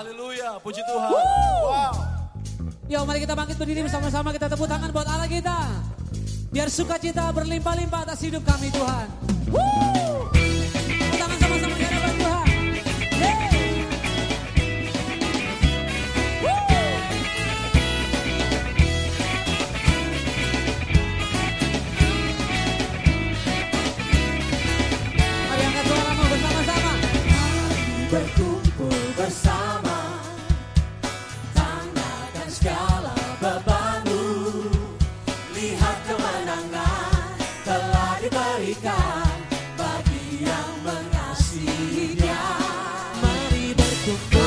Haleluya, puji Tuhan. Wow. Yo mari kita bangkit berdiri bersama-sama kita tepuk tangan buat Allah kita. Biar sukacita berlimpah-limpah atas hidup kami Tuhan. Woo! you.